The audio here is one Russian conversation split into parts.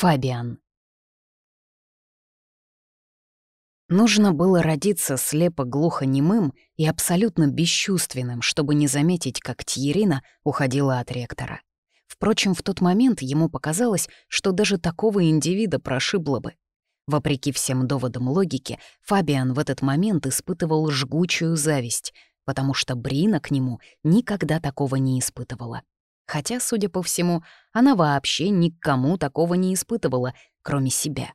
Фабиан. Нужно было родиться слепо-глухонемым и абсолютно бесчувственным, чтобы не заметить, как Тьерина уходила от ректора. Впрочем, в тот момент ему показалось, что даже такого индивида прошибло бы. Вопреки всем доводам логики, Фабиан в этот момент испытывал жгучую зависть, потому что Брина к нему никогда такого не испытывала. Хотя, судя по всему, она вообще никому такого не испытывала, кроме себя.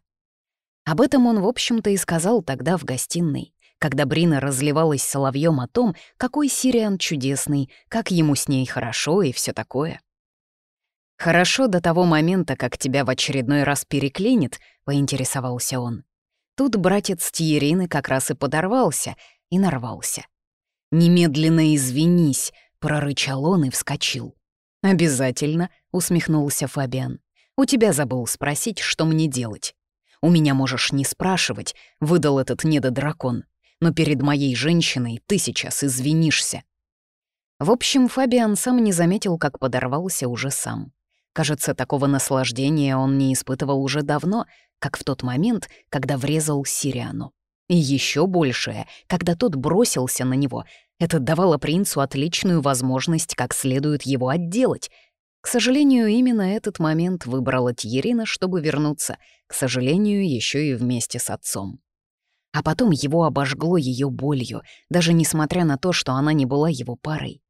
Об этом он, в общем-то, и сказал тогда в гостиной, когда Брина разливалась соловьем о том, какой Сириан чудесный, как ему с ней хорошо и все такое. «Хорошо до того момента, как тебя в очередной раз переклинит», — поинтересовался он. Тут братец Тиерины как раз и подорвался и нарвался. «Немедленно извинись», — прорычал он и вскочил. «Обязательно», — усмехнулся Фабиан. «У тебя забыл спросить, что мне делать». У меня можешь не спрашивать, выдал этот недодракон. Но перед моей женщиной ты сейчас извинишься. В общем, Фабиан сам не заметил, как подорвался уже сам. Кажется, такого наслаждения он не испытывал уже давно, как в тот момент, когда врезал Сириану. И еще большее, когда тот бросился на него. Это давало принцу отличную возможность как следует его отделать — к сожалению, именно этот момент выбрала Тьерина, чтобы вернуться, к сожалению, еще и вместе с отцом. А потом его обожгло ее болью, даже несмотря на то, что она не была его парой.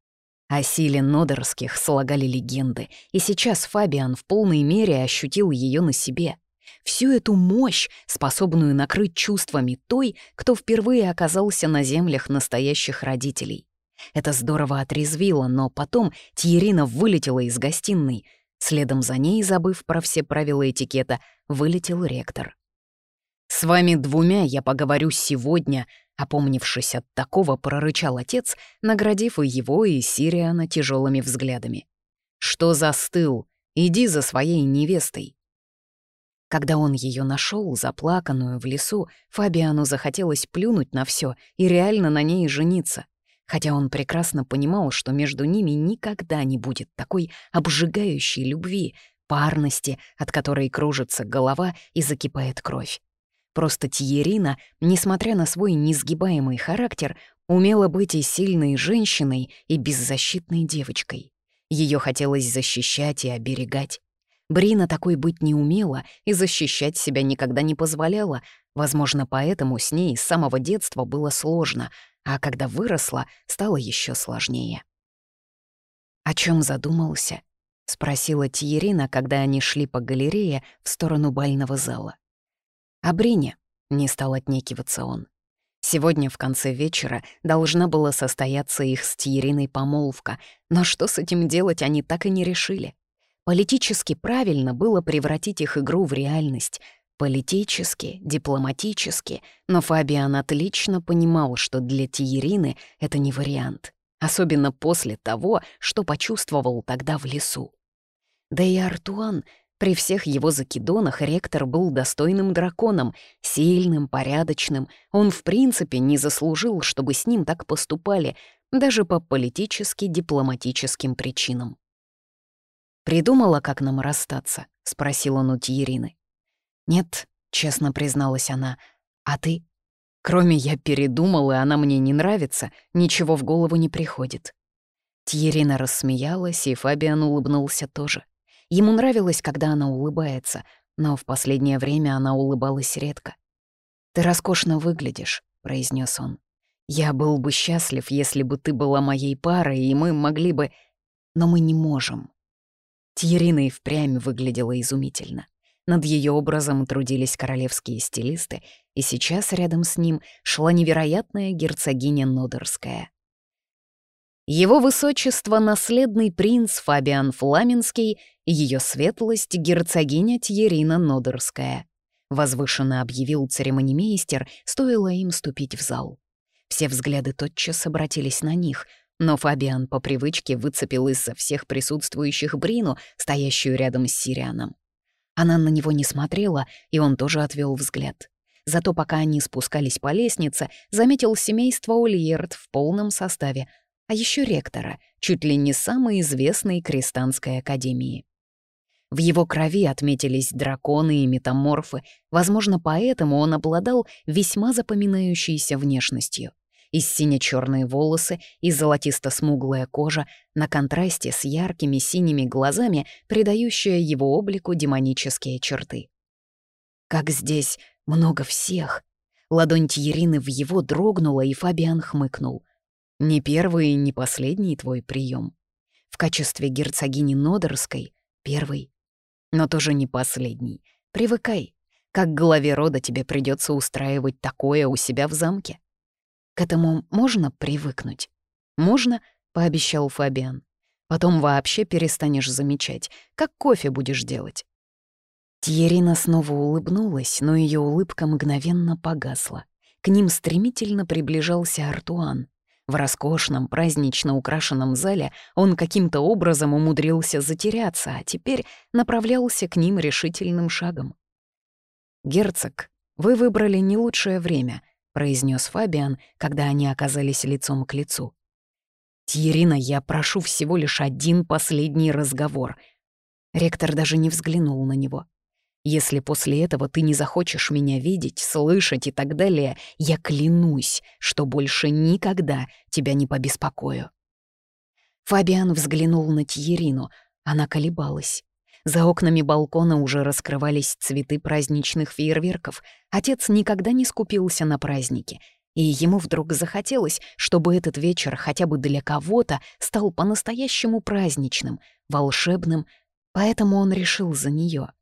О силе Нодерских слагали легенды, и сейчас Фабиан в полной мере ощутил ее на себе. Всю эту мощь, способную накрыть чувствами той, кто впервые оказался на землях настоящих родителей. Это здорово отрезвило, но потом Тьерина вылетела из гостиной. Следом за ней, забыв про все правила этикета, вылетел ректор. «С вами двумя я поговорю сегодня», — опомнившись от такого, прорычал отец, наградив и его, и Сириана тяжелыми взглядами. «Что застыл? Иди за своей невестой». Когда он ее нашел, заплаканную в лесу, Фабиану захотелось плюнуть на все и реально на ней жениться хотя он прекрасно понимал, что между ними никогда не будет такой обжигающей любви, парности, от которой кружится голова и закипает кровь. Просто Тьерина, несмотря на свой несгибаемый характер, умела быть и сильной женщиной, и беззащитной девочкой. Ее хотелось защищать и оберегать. Брина такой быть не умела и защищать себя никогда не позволяла, возможно, поэтому с ней с самого детства было сложно, а когда выросла, стало еще сложнее. «О чем задумался?» — спросила Тиерина, когда они шли по галерее в сторону бального зала. «О Брине», — не стал отнекиваться он. Сегодня в конце вечера должна была состояться их с Тиериной помолвка, но что с этим делать они так и не решили. Политически правильно было превратить их игру в реальность, Политически, дипломатически, но Фабиан отлично понимал, что для Тиерины это не вариант, особенно после того, что почувствовал тогда в лесу. Да и Артуан, при всех его закидонах, ректор был достойным драконом, сильным, порядочным. Он в принципе не заслужил, чтобы с ним так поступали, даже по политически-дипломатическим причинам. «Придумала, как нам расстаться?» — спросил он у Тиерины. «Нет», — честно призналась она. «А ты?» Кроме «я передумал, и она мне не нравится», ничего в голову не приходит. Тьерина рассмеялась, и Фабиан улыбнулся тоже. Ему нравилось, когда она улыбается, но в последнее время она улыбалась редко. «Ты роскошно выглядишь», — произнес он. «Я был бы счастлив, если бы ты была моей парой, и мы могли бы... Но мы не можем». Тьерина и впрямь выглядела изумительно. Над ее образом трудились королевские стилисты, и сейчас рядом с ним шла невероятная герцогиня Нодерская. Его высочество — наследный принц Фабиан Фламенский и ее светлость — герцогиня Тьерина Нодерская. Возвышенно объявил церемонимейстер, стоило им ступить в зал. Все взгляды тотчас обратились на них, но Фабиан по привычке выцепил из-за всех присутствующих Брину, стоящую рядом с Сирианом. Она на него не смотрела, и он тоже отвел взгляд. Зато пока они спускались по лестнице, заметил семейство Ульерт в полном составе, а еще ректора, чуть ли не самой известной Крестанской академии. В его крови отметились драконы и метаморфы, возможно, поэтому он обладал весьма запоминающейся внешностью. И сине-черные волосы, и золотисто-смуглая кожа на контрасте с яркими синими глазами, придающая его облику демонические черты. Как здесь много всех! Ладонь Тьерины в его дрогнула, и Фабиан хмыкнул. «Не первый и не последний твой прием. В качестве герцогини Нодерской — первый но тоже не последний. Привыкай. Как главе рода тебе придется устраивать такое у себя в замке. К этому можно привыкнуть? Можно, пообещал Фабиан. Потом вообще перестанешь замечать, как кофе будешь делать. Тьерина снова улыбнулась, но ее улыбка мгновенно погасла. К ним стремительно приближался Артуан. В роскошном, празднично украшенном зале он каким-то образом умудрился затеряться, а теперь направлялся к ним решительным шагом. «Герцог, вы выбрали не лучшее время», — произнес Фабиан, когда они оказались лицом к лицу. «Тьерина, я прошу всего лишь один последний разговор». Ректор даже не взглянул на него. Если после этого ты не захочешь меня видеть, слышать и так далее, я клянусь, что больше никогда тебя не побеспокою». Фабиан взглянул на Тьерину. Она колебалась. За окнами балкона уже раскрывались цветы праздничных фейерверков. Отец никогда не скупился на праздники. И ему вдруг захотелось, чтобы этот вечер хотя бы для кого-то стал по-настоящему праздничным, волшебным, поэтому он решил за нее.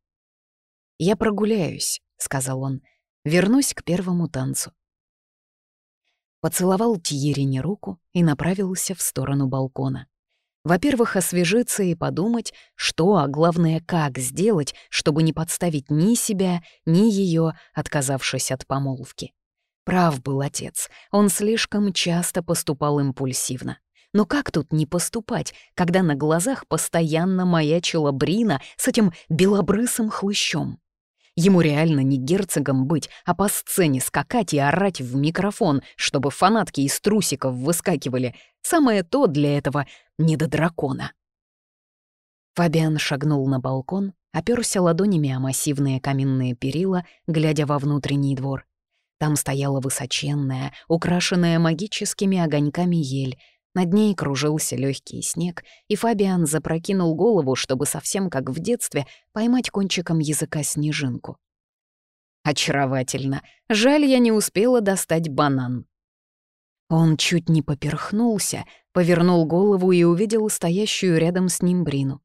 «Я прогуляюсь», — сказал он. «Вернусь к первому танцу». Поцеловал Тьерине руку и направился в сторону балкона. Во-первых, освежиться и подумать, что, а главное, как сделать, чтобы не подставить ни себя, ни ее, отказавшись от помолвки. Прав был отец, он слишком часто поступал импульсивно. Но как тут не поступать, когда на глазах постоянно маячила Брина с этим белобрысым хлыщом? Ему реально не герцогом быть, а по сцене скакать и орать в микрофон, чтобы фанатки из трусиков выскакивали. Самое то для этого не до дракона. Фабиан шагнул на балкон, оперся ладонями о массивные каменные перила, глядя во внутренний двор. Там стояла высоченная, украшенная магическими огоньками ель — над ней кружился легкий снег, и Фабиан запрокинул голову, чтобы совсем как в детстве поймать кончиком языка снежинку. «Очаровательно. Жаль, я не успела достать банан». Он чуть не поперхнулся, повернул голову и увидел стоящую рядом с ним Брину.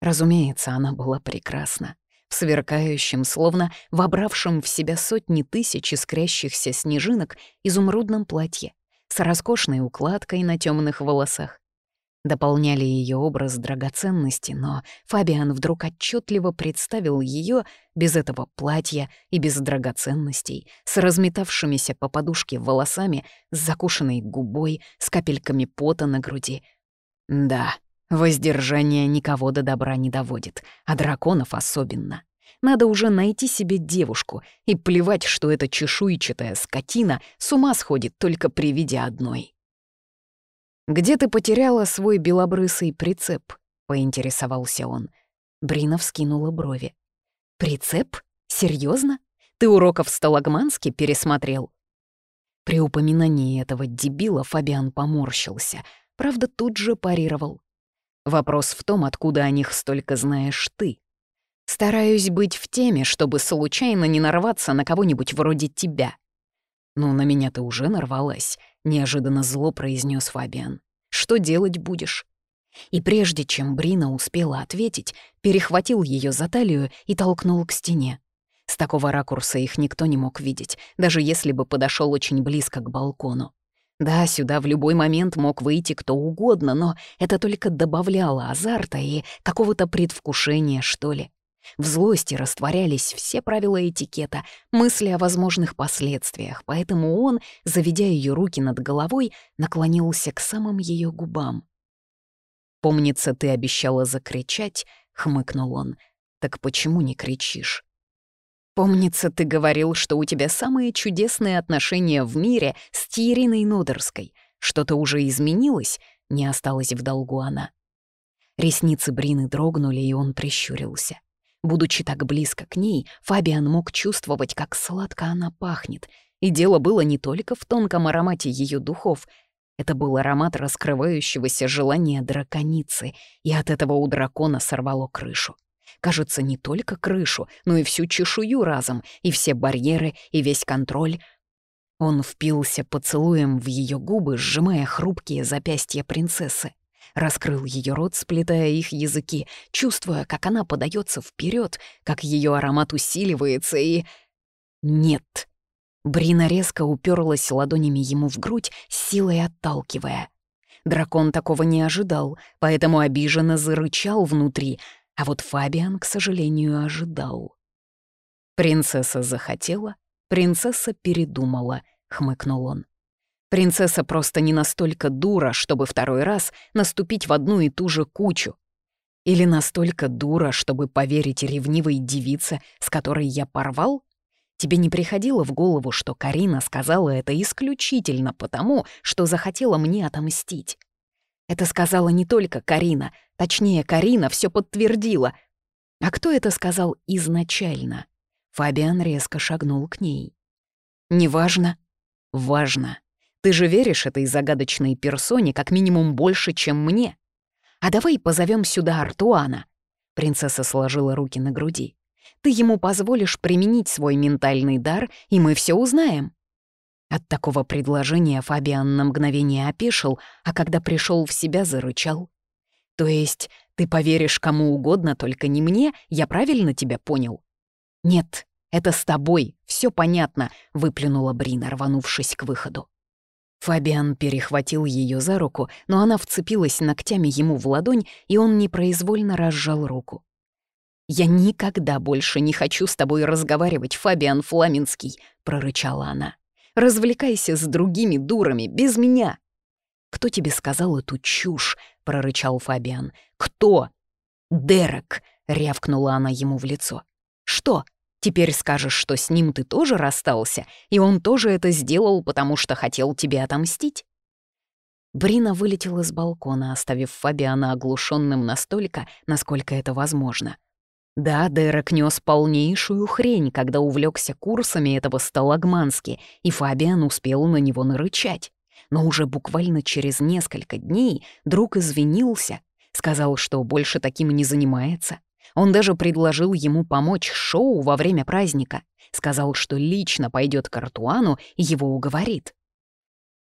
Разумеется, она была прекрасна. В сверкающем, словно вобравшем в себя сотни тысяч искрящихся снежинок, изумрудном платье с роскошной укладкой на темных волосах. Дополняли ее образ драгоценности, но Фабиан вдруг отчетливо представил ее без этого платья и без драгоценностей, с разметавшимися по подушке волосами, с закушенной губой, с капельками пота на груди. Да, воздержание никого до добра не доводит, а драконов особенно. Надо уже найти себе девушку, и плевать, что эта чешуйчатая скотина с ума сходит только при виде одной. «Где ты потеряла свой белобрысый прицеп?» — поинтересовался он. Брина вскинула брови. «Прицеп? Серьезно? Ты уроков сталагмански пересмотрел?» При упоминании этого дебила Фабиан поморщился, правда, тут же парировал. «Вопрос в том, откуда о них столько знаешь ты. Стараюсь быть в теме, чтобы случайно не нарваться на кого-нибудь вроде тебя. «Ну, на меня ты уже нарвалась», — неожиданно зло произнес Фабиан. «Что делать будешь?» И прежде чем Брина успела ответить, перехватил ее за талию и толкнул к стене. С такого ракурса их никто не мог видеть, даже если бы подошел очень близко к балкону. Да, сюда в любой момент мог выйти кто угодно, но это только добавляло азарта и какого-то предвкушения, что ли. В злости растворялись все правила этикета, мысли о возможных последствиях, поэтому он, заведя ее руки над головой, наклонился к самым ее губам. «Помнится, ты обещала закричать», — хмыкнул он. «Так почему не кричишь?» «Помнится, ты говорил, что у тебя самые чудесные отношения в мире с Тьериной Нодерской. Что-то уже изменилось?» — не осталось в долгу она. Ресницы Брины дрогнули, и он прищурился. Будучи так близко к ней, Фабиан мог чувствовать, как сладко она пахнет. И дело было не только в тонком аромате ее духов. Это был аромат раскрывающегося желания драконицы, и от этого у дракона сорвало крышу. Кажется, не только крышу, но и всю чешую разом, и все барьеры, и весь контроль. Он впился поцелуем в ее губы, сжимая хрупкие запястья принцессы раскрыл ее рот, сплетая их языки, чувствуя, как она подается вперед, как ее аромат усиливается и... Нет. Брина резко уперлась ладонями ему в грудь, силой отталкивая. Дракон такого не ожидал, поэтому обиженно зарычал внутри, а вот Фабиан, к сожалению, ожидал. Принцесса захотела, принцесса передумала, хмыкнул он. Принцесса просто не настолько дура, чтобы второй раз наступить в одну и ту же кучу. Или настолько дура, чтобы поверить ревнивой девице, с которой я порвал? Тебе не приходило в голову, что Карина сказала это исключительно потому, что захотела мне отомстить? Это сказала не только Карина, точнее, Карина все подтвердила. А кто это сказал изначально? Фабиан резко шагнул к ней. «Неважно. Важно. Ты же веришь этой загадочной персоне как минимум больше, чем мне. А давай позовем сюда Артуана». Принцесса сложила руки на груди. «Ты ему позволишь применить свой ментальный дар, и мы все узнаем». От такого предложения Фабиан на мгновение опешил, а когда пришел в себя, зарычал. «То есть ты поверишь кому угодно, только не мне? Я правильно тебя понял?» «Нет, это с тобой, все понятно», — выплюнула Брина, рванувшись к выходу. Фабиан перехватил ее за руку, но она вцепилась ногтями ему в ладонь, и он непроизвольно разжал руку. «Я никогда больше не хочу с тобой разговаривать, Фабиан Фламинский», — прорычала она. «Развлекайся с другими дурами, без меня». «Кто тебе сказал эту чушь?» — прорычал Фабиан. «Кто?» «Дерек», — рявкнула она ему в лицо. «Что?» Теперь скажешь, что с ним ты тоже расстался, и он тоже это сделал, потому что хотел тебе отомстить?» Брина вылетела с балкона, оставив Фабиана оглушенным настолько, насколько это возможно. Да, Дерек нес полнейшую хрень, когда увлекся курсами этого сталагмански, и Фабиан успел на него нарычать. Но уже буквально через несколько дней друг извинился, сказал, что больше таким не занимается, он даже предложил ему помочь шоу во время праздника. Сказал, что лично пойдет к Артуану и его уговорит.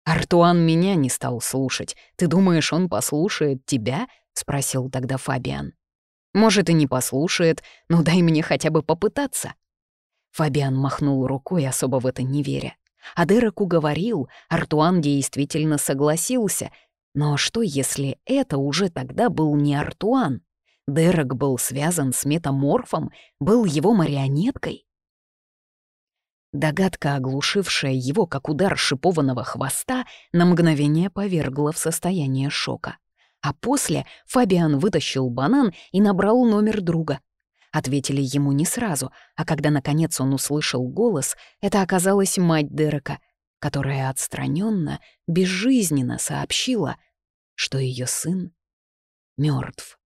«Артуан меня не стал слушать. Ты думаешь, он послушает тебя?» — спросил тогда Фабиан. «Может, и не послушает, но дай мне хотя бы попытаться». Фабиан махнул рукой, особо в это не веря. А уговорил, Артуан действительно согласился. Но что, если это уже тогда был не Артуан? Дерек был связан с метаморфом, был его марионеткой. Догадка, оглушившая его как удар шипованного хвоста, на мгновение повергла в состояние шока. А после Фабиан вытащил банан и набрал номер друга. Ответили ему не сразу, а когда наконец он услышал голос, это оказалась мать Дерека, которая отстраненно, безжизненно сообщила, что ее сын мертв.